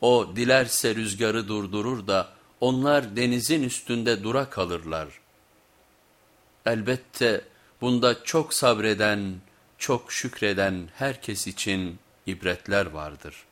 O dilerse rüzgarı durdurur da onlar denizin üstünde dura kalırlar. Elbette bunda çok sabreden, çok şükreden herkes için ibretler vardır.''